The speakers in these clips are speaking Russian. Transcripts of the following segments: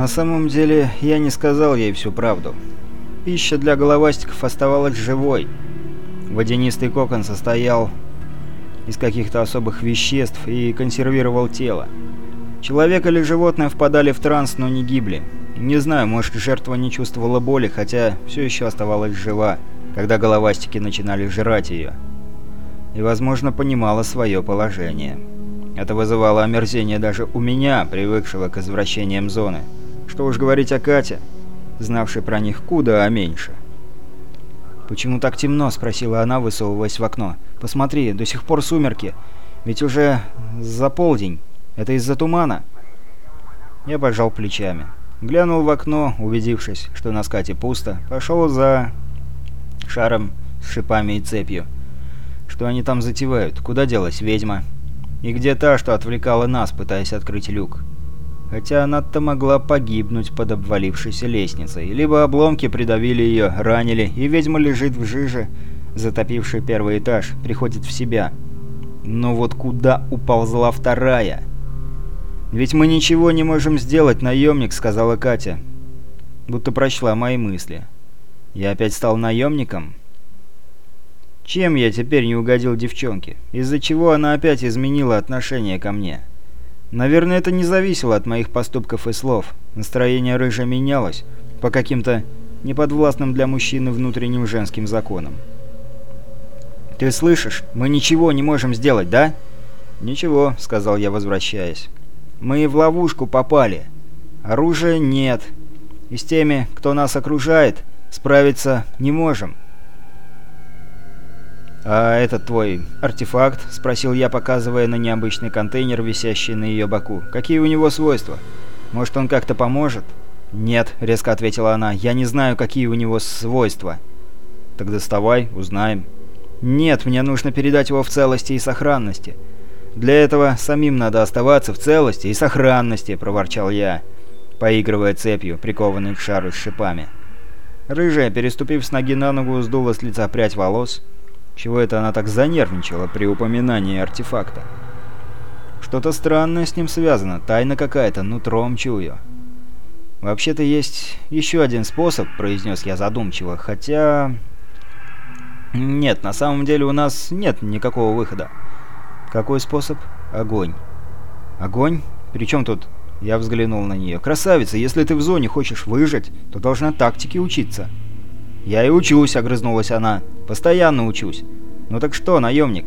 На самом деле, я не сказал ей всю правду. Пища для головастиков оставалась живой. Водянистый кокон состоял из каких-то особых веществ и консервировал тело. Человек или животное впадали в транс, но не гибли. Не знаю, может, жертва не чувствовала боли, хотя все еще оставалась жива, когда головастики начинали жрать ее. И, возможно, понимала свое положение. Это вызывало омерзение даже у меня, привыкшего к извращениям зоны. Что уж говорить о Кате, знавшей про них куда меньше. «Почему так темно?» — спросила она, высовываясь в окно. «Посмотри, до сих пор сумерки. Ведь уже за полдень. Это из-за тумана». Я пожал плечами. Глянул в окно, убедившись, что на скате пусто, пошел за шаром с шипами и цепью. Что они там затевают? Куда делась ведьма? И где та, что отвлекала нас, пытаясь открыть люк? Хотя она-то могла погибнуть под обвалившейся лестницей. Либо обломки придавили ее, ранили, и ведьма лежит в жиже, затопивший первый этаж, приходит в себя. Но вот куда уползла вторая? «Ведь мы ничего не можем сделать, наемник», — сказала Катя. Будто прочла мои мысли. «Я опять стал наемником?» Чем я теперь не угодил девчонке? Из-за чего она опять изменила отношение ко мне?» Наверное, это не зависело от моих поступков и слов. Настроение рыжа менялось по каким-то неподвластным для мужчины внутренним женским законам. «Ты слышишь? Мы ничего не можем сделать, да?» «Ничего», — сказал я, возвращаясь. «Мы в ловушку попали. Оружия нет. И с теми, кто нас окружает, справиться не можем. «А этот твой артефакт?» — спросил я, показывая на необычный контейнер, висящий на ее боку. «Какие у него свойства? Может, он как-то поможет?» «Нет», — резко ответила она, — «я не знаю, какие у него свойства». «Так доставай, узнаем». «Нет, мне нужно передать его в целости и сохранности». «Для этого самим надо оставаться в целости и сохранности», — проворчал я, поигрывая цепью, прикованной к шару с шипами. Рыжая, переступив с ноги на ногу, сдула с лица прядь волос — чего это она так занервничала при упоминании артефакта? Что-то странное с ним связано, тайна какая-то, нутром чую. «Вообще-то есть еще один способ», — произнес я задумчиво, хотя... «Нет, на самом деле у нас нет никакого выхода». «Какой способ?» «Огонь». «Огонь? При чем тут?» Я взглянул на нее. «Красавица, если ты в зоне хочешь выжить, то должна тактике учиться». «Я и учусь», — огрызнулась она. «Постоянно учусь». «Ну так что, наемник?»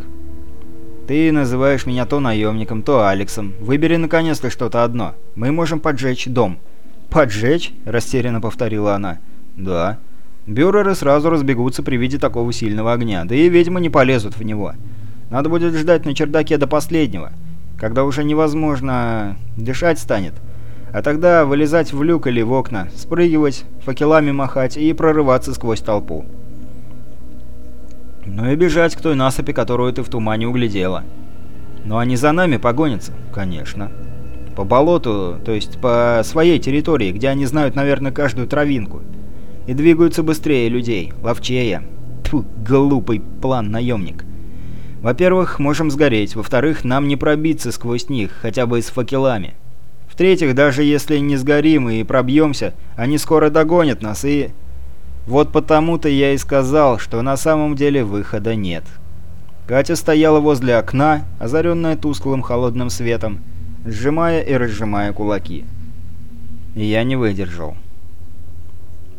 «Ты называешь меня то наемником, то Алексом. Выбери наконец-то что-то одно. Мы можем поджечь дом». «Поджечь?» — растерянно повторила она. «Да». Бюреры сразу разбегутся при виде такого сильного огня, да и ведьмы не полезут в него. Надо будет ждать на чердаке до последнего, когда уже невозможно дышать станет. А тогда вылезать в люк или в окна, спрыгивать, факелами махать и прорываться сквозь толпу. Ну и бежать к той насыпи, которую ты в тумане углядела. Ну они за нами погонятся? Конечно. По болоту, то есть по своей территории, где они знают, наверное, каждую травинку. И двигаются быстрее людей, ловчее. Тьфу, глупый план, наемник. Во-первых, можем сгореть. Во-вторых, нам не пробиться сквозь них, хотя бы с факелами. В-третьих, даже если не сгорим и пробьемся, они скоро догонят нас и... Вот потому-то я и сказал, что на самом деле выхода нет. Катя стояла возле окна, озаренная тусклым холодным светом, сжимая и разжимая кулаки. И я не выдержал.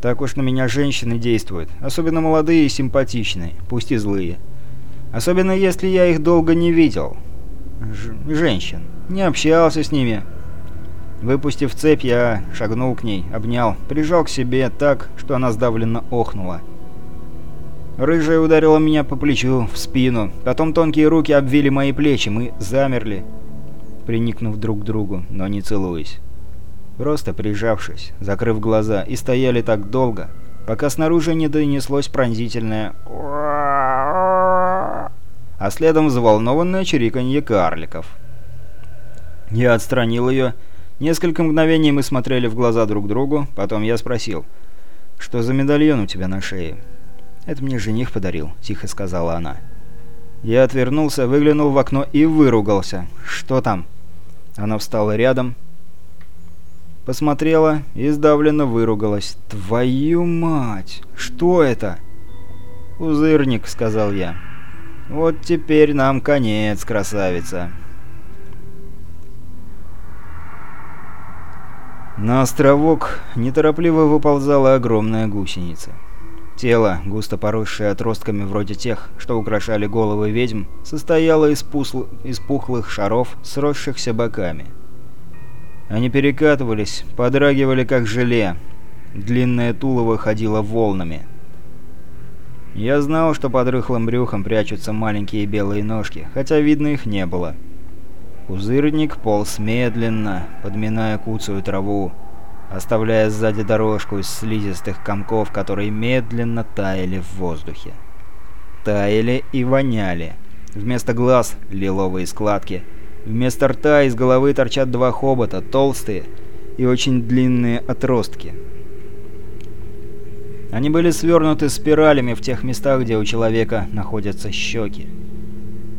Так уж на меня женщины действуют, особенно молодые и симпатичные, пусть и злые. Особенно если я их долго не видел. Ж женщин. Не общался с ними, Выпустив цепь, я шагнул к ней, обнял, прижал к себе так, что она сдавленно охнула. Рыжая ударила меня по плечу, в спину, потом тонкие руки обвили мои плечи, мы замерли, приникнув друг к другу, но не целуясь. Просто прижавшись, закрыв глаза, и стояли так долго, пока снаружи не донеслось пронзительное а следом взволнованное чириканье карликов. Я отстранил ее Несколько мгновений мы смотрели в глаза друг другу, потом я спросил, «Что за медальон у тебя на шее?» «Это мне жених подарил», — тихо сказала она. Я отвернулся, выглянул в окно и выругался. «Что там?» Она встала рядом. Посмотрела и сдавленно выругалась. «Твою мать! Что это?» «Пузырник», — сказал я. «Вот теперь нам конец, красавица». На островок неторопливо выползала огромная гусеница. Тело, густо поросшее отростками вроде тех, что украшали головы ведьм, состояло из, пусл... из пухлых шаров, сросшихся боками. Они перекатывались, подрагивали как желе. Длинное тулово ходило волнами. Я знал, что под рыхлым брюхом прячутся маленькие белые ножки, хотя видно их не было. Пузырник полз медленно, подминая куцую траву, оставляя сзади дорожку из слизистых комков, которые медленно таяли в воздухе. Таяли и воняли. Вместо глаз — лиловые складки — Вместо рта из головы торчат два хобота, толстые и очень длинные отростки. Они были свернуты спиралями в тех местах, где у человека находятся щеки.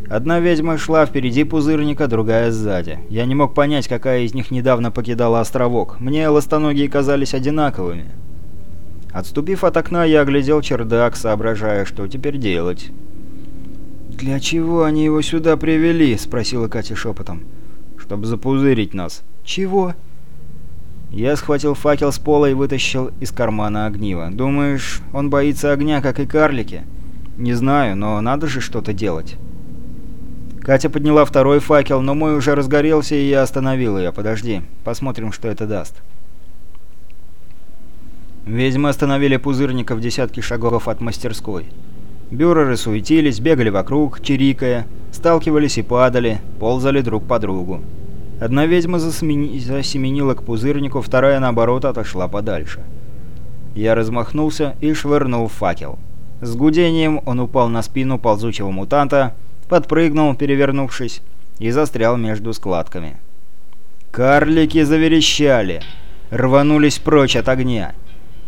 Одна ведьма шла впереди пузырника, другая сзади. Я не мог понять, какая из них недавно покидала островок. Мне ластоногие казались одинаковыми. Отступив от окна, я оглядел чердак, соображая, что теперь делать. «Для чего они его сюда привели?» — спросила Катя шепотом. «Чтобы запузырить нас». «Чего?» Я схватил факел с пола и вытащил из кармана огниво. «Думаешь, он боится огня, как и карлики?» «Не знаю, но надо же что-то делать». Катя подняла второй факел, но мой уже разгорелся, и я остановил ее. «Подожди, посмотрим, что это даст». Ведьмы остановили пузырника в десятки шагов от мастерской. Бюреры суетились, бегали вокруг, чирикая, сталкивались и падали, ползали друг по другу. Одна ведьма засемени... засеменила к пузырнику, вторая, наоборот, отошла подальше. Я размахнулся и швырнул факел. С гудением он упал на спину ползучего мутанта, подпрыгнул, перевернувшись, и застрял между складками. Карлики заверещали, рванулись прочь от огня.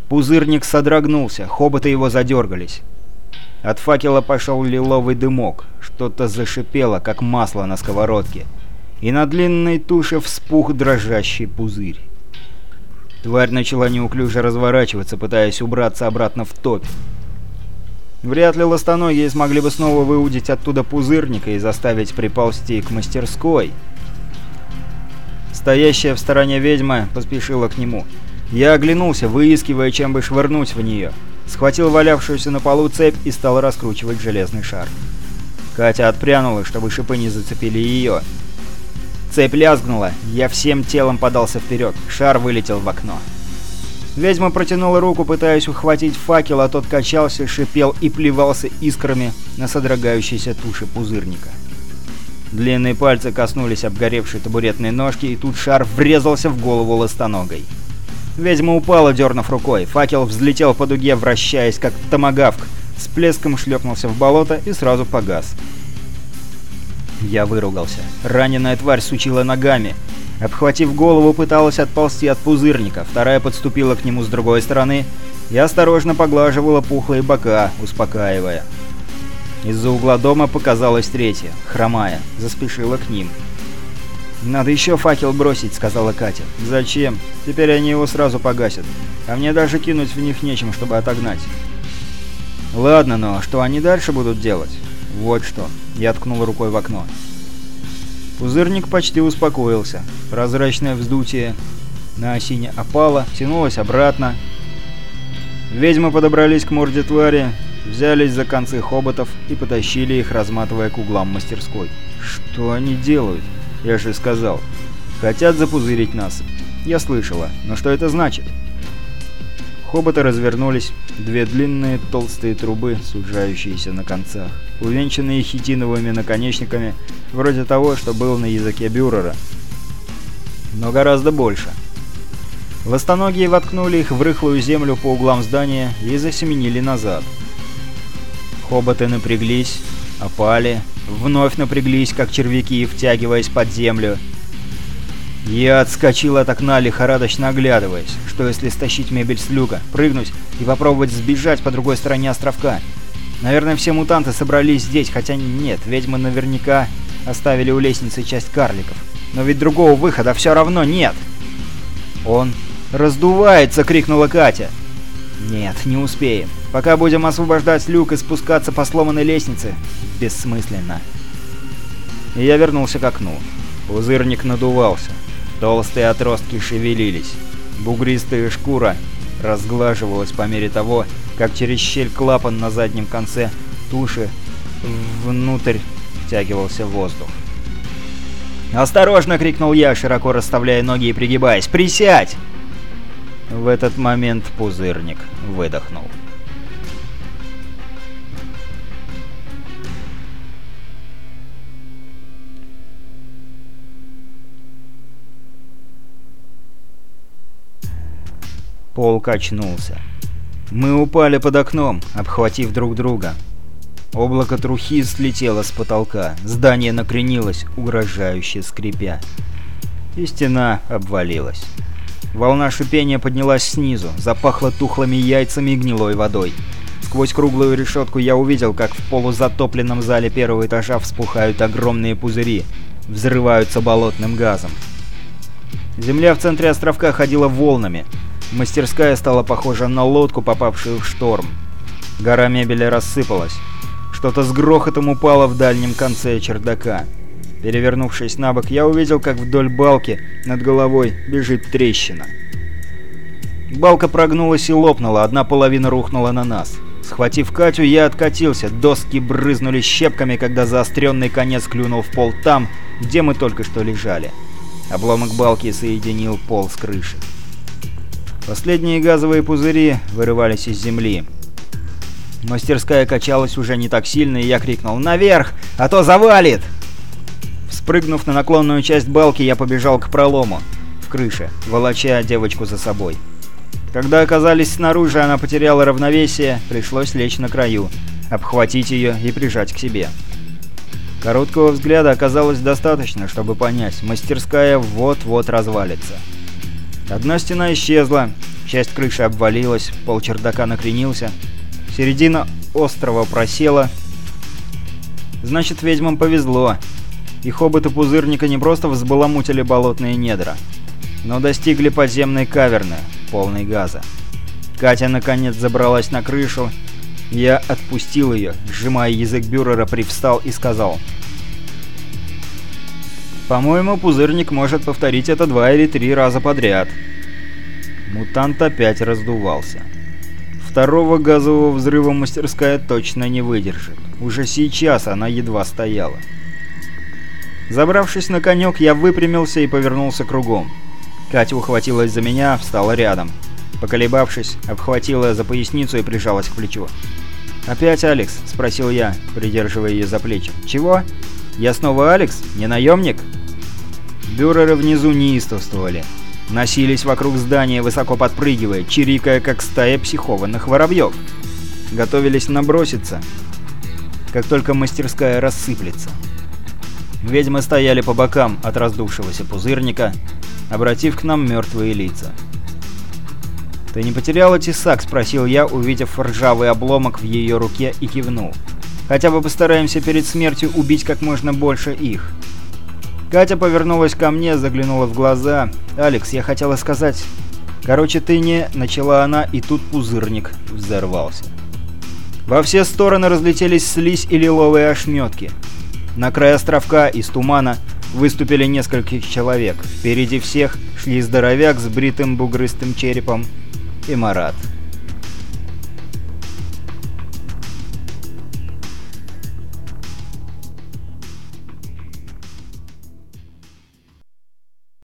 Пузырник содрогнулся, хоботы его задергались. От факела пошел лиловый дымок, что-то зашипело, как масло на сковородке, и на длинной туше вспух дрожащий пузырь. Тварь начала неуклюже разворачиваться, пытаясь убраться обратно в топь. Вряд ли ластоногие смогли бы снова выудить оттуда пузырника и заставить приползти к мастерской. Стоящая в стороне ведьма поспешила к нему. Я оглянулся, выискивая, чем бы швырнуть в нее схватил валявшуюся на полу цепь и стал раскручивать железный шар. Катя отпрянула, чтобы шипы не зацепили ее. Цепь лязгнула, я всем телом подался вперед, шар вылетел в окно. Ведьма протянула руку, пытаясь ухватить факел, а тот качался, шипел и плевался искрами на содрогающейся туши пузырника. Длинные пальцы коснулись обгоревшей табуретной ножки, и тут шар врезался в голову ластоногой. Ведьма упала, дернув рукой. Факел взлетел по дуге, вращаясь, как томагавк. С плеском шлепнулся в болото и сразу погас. Я выругался. Раненая тварь сучила ногами. Обхватив голову, пыталась отползти от пузырника. Вторая подступила к нему с другой стороны и осторожно поглаживала пухлые бока, успокаивая. Из-за угла дома показалась третья, хромая, заспешила к ним. «Надо еще факел бросить», — сказала Катя. «Зачем? Теперь они его сразу погасят. А мне даже кинуть в них нечем, чтобы отогнать». «Ладно, но что они дальше будут делать?» «Вот что». Я ткнул рукой в окно. Пузырник почти успокоился. Прозрачное вздутие на осине опало, тянулось обратно. Ведьмы подобрались к морде твари, взялись за концы хоботов и потащили их, разматывая к углам мастерской. «Что они делают?» Я же сказал. Хотят запузырить нас. Я слышала. Но что это значит? Хоботы развернулись. Две длинные толстые трубы, сужающиеся на концах, увенчанные хитиновыми наконечниками, вроде того, что был на языке Бюрера. Но гораздо больше. Ластоногие воткнули их в рыхлую землю по углам здания и засеменили назад. Хоботы напряглись, опали, вновь напряглись, как червяки, втягиваясь под землю. Я отскочил от окна, лихорадочно оглядываясь. Что если стащить мебель с люка, прыгнуть и попробовать сбежать по другой стороне островка? Наверное, все мутанты собрались здесь, хотя нет, ведьмы наверняка оставили у лестницы часть карликов. Но ведь другого выхода все равно нет. «Он раздувается!» — крикнула Катя. «Нет, не успеем. Пока будем освобождать люк и спускаться по сломанной лестнице. Бессмысленно». И я вернулся к окну. Пузырник надувался. Толстые отростки шевелились. Бугристая шкура разглаживалась по мере того, как через щель клапан на заднем конце туши внутрь втягивался воздух. «Осторожно!» — крикнул я, широко расставляя ноги и пригибаясь. «Присядь!» В этот момент пузырник выдохнул. Пол качнулся. Мы упали под окном, обхватив друг друга. Облако трухи слетело с потолка, здание накренилось, угрожающе скрипя. И стена обвалилась. Волна шипения поднялась снизу, запахло тухлыми яйцами и гнилой водой. Сквозь круглую решетку я увидел, как в полузатопленном зале первого этажа вспухают огромные пузыри, взрываются болотным газом. Земля в центре островка ходила волнами. Мастерская стала похожа на лодку, попавшую в шторм. Гора мебели рассыпалась. Что-то с грохотом упало в дальнем конце чердака. Перевернувшись на бок, я увидел, как вдоль балки над головой бежит трещина. Балка прогнулась и лопнула, одна половина рухнула на нас. Схватив Катю, я откатился, доски брызнули щепками, когда заостренный конец клюнул в пол там, где мы только что лежали. Обломок балки соединил пол с крышей. Последние газовые пузыри вырывались из земли. Мастерская качалась уже не так сильно, и я крикнул «Наверх! А то завалит!» Вспрыгнув на наклонную часть балки, я побежал к пролому в крыше, волоча девочку за собой. Когда оказались снаружи, она потеряла равновесие, пришлось лечь на краю, обхватить ее и прижать к себе. Короткого взгляда оказалось достаточно, чтобы понять, мастерская вот-вот развалится. Одна стена исчезла, часть крыши обвалилась, пол чердака накренился, Середина острова просела. Значит, ведьмам повезло. И хоботы пузырника не просто взбаламутили болотные недра, но достигли подземной каверны, полной газа. Катя наконец забралась на крышу. Я отпустил ее, сжимая язык бюрера, привстал и сказал. «По-моему, пузырник может повторить это два или три раза подряд». Мутант опять раздувался. Второго газового взрыва мастерская точно не выдержит. Уже сейчас она едва стояла. Забравшись на конек, я выпрямился и повернулся кругом. Катя ухватилась за меня, встала рядом. Поколебавшись, обхватила за поясницу и прижалась к плечу. «Опять Алекс?» – спросил я, придерживая ее за плечи. «Чего? Я снова Алекс? Не наемник?» Бюреры внизу неистовствовали носились вокруг здания, высоко подпрыгивая, чирикая, как стая психованных воробьев. Готовились наброситься, как только мастерская рассыплется. Ведьмы стояли по бокам от раздувшегося пузырника, обратив к нам мертвые лица. «Ты не потеряла тесак?» — спросил я, увидев ржавый обломок в ее руке и кивнул. «Хотя бы постараемся перед смертью убить как можно больше их». Катя повернулась ко мне, заглянула в глаза. «Алекс, я хотела сказать...» «Короче, ты не...» — начала она, и тут пузырник взорвался. Во все стороны разлетелись слизь и лиловые ошметки. На край островка из тумана выступили несколько человек. Впереди всех шли здоровяк с бритым бугрыстым черепом и Марат.